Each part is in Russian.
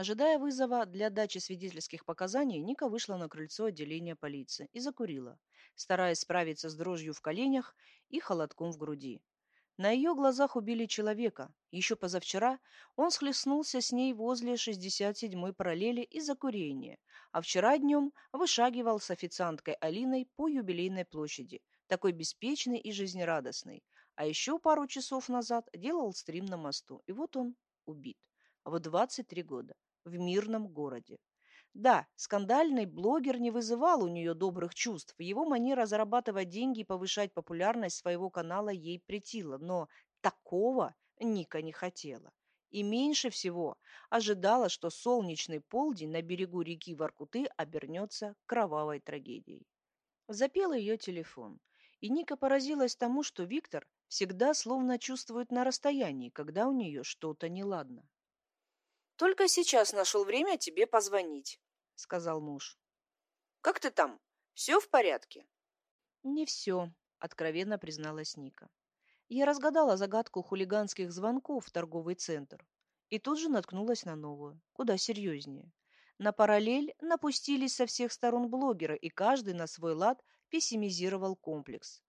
Ожидая вызова для дачи свидетельских показаний, Ника вышла на крыльцо отделения полиции и закурила, стараясь справиться с дрожью в коленях и холодком в груди. На ее глазах убили человека. Еще позавчера он схлестнулся с ней возле 67-й параллели из-за курения, а вчера днем вышагивал с официанткой Алиной по юбилейной площади, такой беспечный и жизнерадостный. А еще пару часов назад делал стрим на мосту, и вот он убит. В 23 года в мирном городе. Да, скандальный блогер не вызывал у нее добрых чувств. Его манера зарабатывать деньги и повышать популярность своего канала ей претила, но такого Ника не хотела. И меньше всего ожидала, что солнечный полдень на берегу реки Воркуты обернется кровавой трагедией. Запел ее телефон, и Ника поразилась тому, что Виктор всегда словно чувствует на расстоянии, когда у нее что-то неладно. Только сейчас нашел время тебе позвонить, сказал муж. Как ты там? Все в порядке? Не все, откровенно призналась Ника. Я разгадала загадку хулиганских звонков в торговый центр и тут же наткнулась на новую, куда серьезнее. На параллель напустились со всех сторон блогеры, и каждый на свой лад пессимизировал комплекс.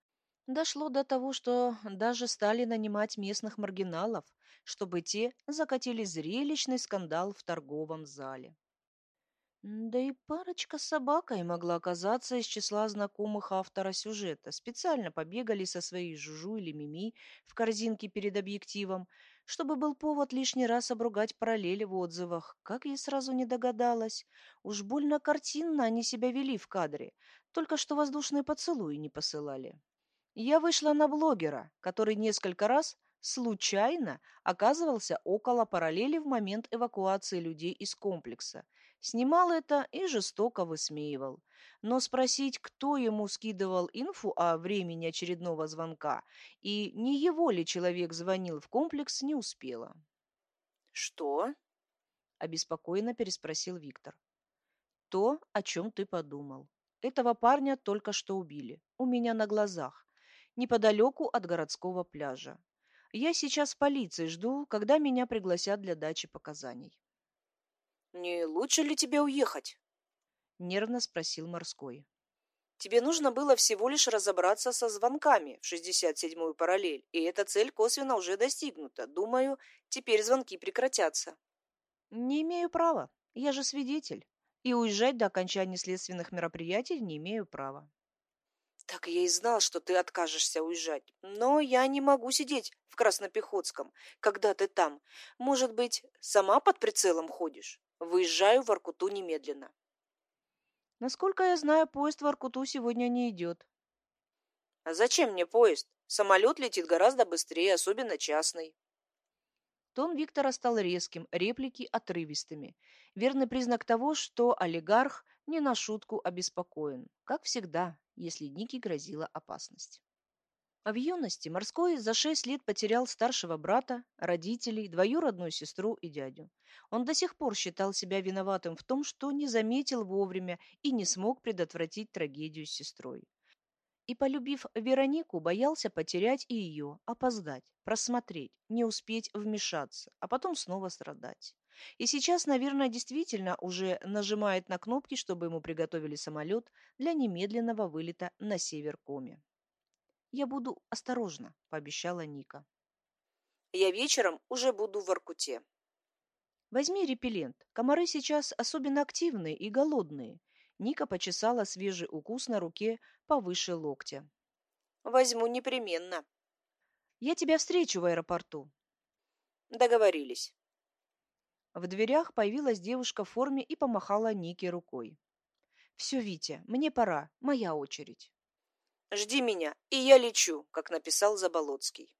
Дошло до того, что даже стали нанимать местных маргиналов, чтобы те закатили зрелищный скандал в торговом зале. Да и парочка с собакой могла оказаться из числа знакомых автора сюжета. Специально побегали со своей Жужу или Мими в корзинке перед объективом, чтобы был повод лишний раз обругать параллели в отзывах. Как я сразу не догадалась. Уж больно картинно они себя вели в кадре, только что воздушные поцелуи не посылали. Я вышла на блогера, который несколько раз случайно оказывался около параллели в момент эвакуации людей из комплекса. Снимал это и жестоко высмеивал. Но спросить, кто ему скидывал инфу о времени очередного звонка и не его ли человек звонил в комплекс, не успела. «Что?» – обеспокоенно переспросил Виктор. «То, о чем ты подумал. Этого парня только что убили. У меня на глазах. Неподалеку от городского пляжа. Я сейчас в полиции жду, когда меня пригласят для дачи показаний. «Не лучше ли тебе уехать?» — нервно спросил морской. «Тебе нужно было всего лишь разобраться со звонками в 67-ю параллель, и эта цель косвенно уже достигнута. Думаю, теперь звонки прекратятся». «Не имею права. Я же свидетель. И уезжать до окончания следственных мероприятий не имею права». Так я и знал, что ты откажешься уезжать. Но я не могу сидеть в Краснопехотском, когда ты там. Может быть, сама под прицелом ходишь? Выезжаю в Аркуту немедленно. Насколько я знаю, поезд в Аркуту сегодня не идет. А зачем мне поезд? Самолет летит гораздо быстрее, особенно частный. Тон Виктора стал резким, реплики отрывистыми. Верный признак того, что олигарх не на шутку обеспокоен. Как всегда, если Нике грозила опасность. А в юности Морской за шесть лет потерял старшего брата, родителей, двоюродную сестру и дядю. Он до сих пор считал себя виноватым в том, что не заметил вовремя и не смог предотвратить трагедию с сестрой. И, полюбив Веронику, боялся потерять и ее, опоздать, просмотреть, не успеть вмешаться, а потом снова страдать. И сейчас, наверное, действительно уже нажимает на кнопки, чтобы ему приготовили самолет для немедленного вылета на север Коми. «Я буду осторожна», — пообещала Ника. «Я вечером уже буду в Аркуте». «Возьми репеллент. Комары сейчас особенно активные и голодные». Ника почесала свежий укус на руке повыше локтя. «Возьму непременно». «Я тебя встречу в аэропорту». «Договорились». В дверях появилась девушка в форме и помахала Нике рукой. «Все, Витя, мне пора. Моя очередь». «Жди меня, и я лечу», как написал Заболоцкий.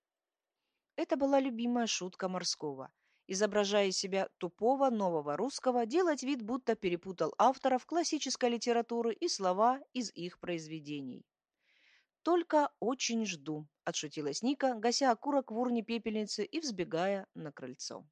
Это была любимая шутка морского. Изображая из себя тупого нового русского, делать вид, будто перепутал авторов классической литературы и слова из их произведений. «Только очень жду», — отшутилась Ника, гася окурок в урне пепельницы и взбегая на крыльцо.